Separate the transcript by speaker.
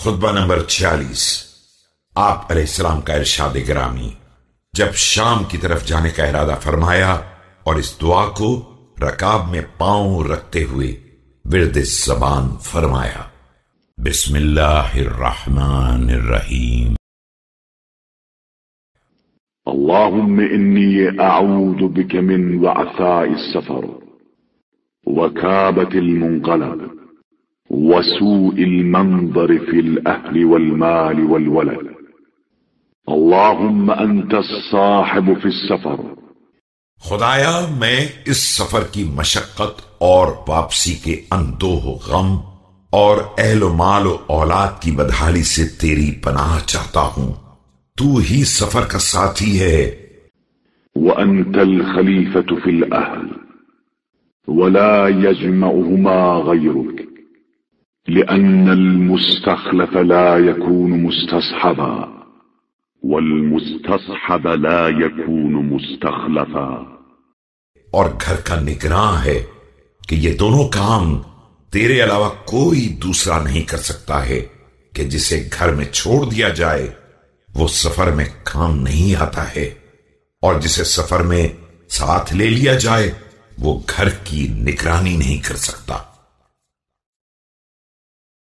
Speaker 1: خطبہ نمبر چھیالیس۔ آپ علیہ السلام کا ارشاد گرامی، جب شام کی طرف جانے کا ارادہ فرمایا اور اس دعا کو رکاب میں پاؤں رکھتے ہوئے ورد زبان فرمایا، بسم اللہ الرحمن الرحیم۔
Speaker 2: اللهم إني أعوذ بك من وعثاء السفر وكابة المنقلب۔ وسوء المنظر في الأهل والمال والولد. اللهم أنت الصاحب في السفر.
Speaker 1: خدایا میں اس سفر کی مشقت اور واپسی کے اندوہ غم اور اہل و مال و اولاد کی بدحالی سے تیری پناہ چاہتا ہوں۔ تو ہی سفر کا ساتھی ہے۔
Speaker 2: وأنت الخليفة في الأهل. ولا يجمعهما غيرك لأن المستخلف لا يكون مستصحبا، والمستصحب لا يكون مستخلفا.
Speaker 1: اور گھر کا نگراں ہے کہ یہ دونوں کام تیرے علاوہ کوئی دوسرا نہیں کر سکتا ہے کہ جسے گھر میں چھوڑ دیا جائے، وہ سفر میں کام نہیں آتا ہے۔ اور جسے سفر میں ساتھ لے لیا جائے، وہ گھر کی نگرانی نہیں کر سکتا۔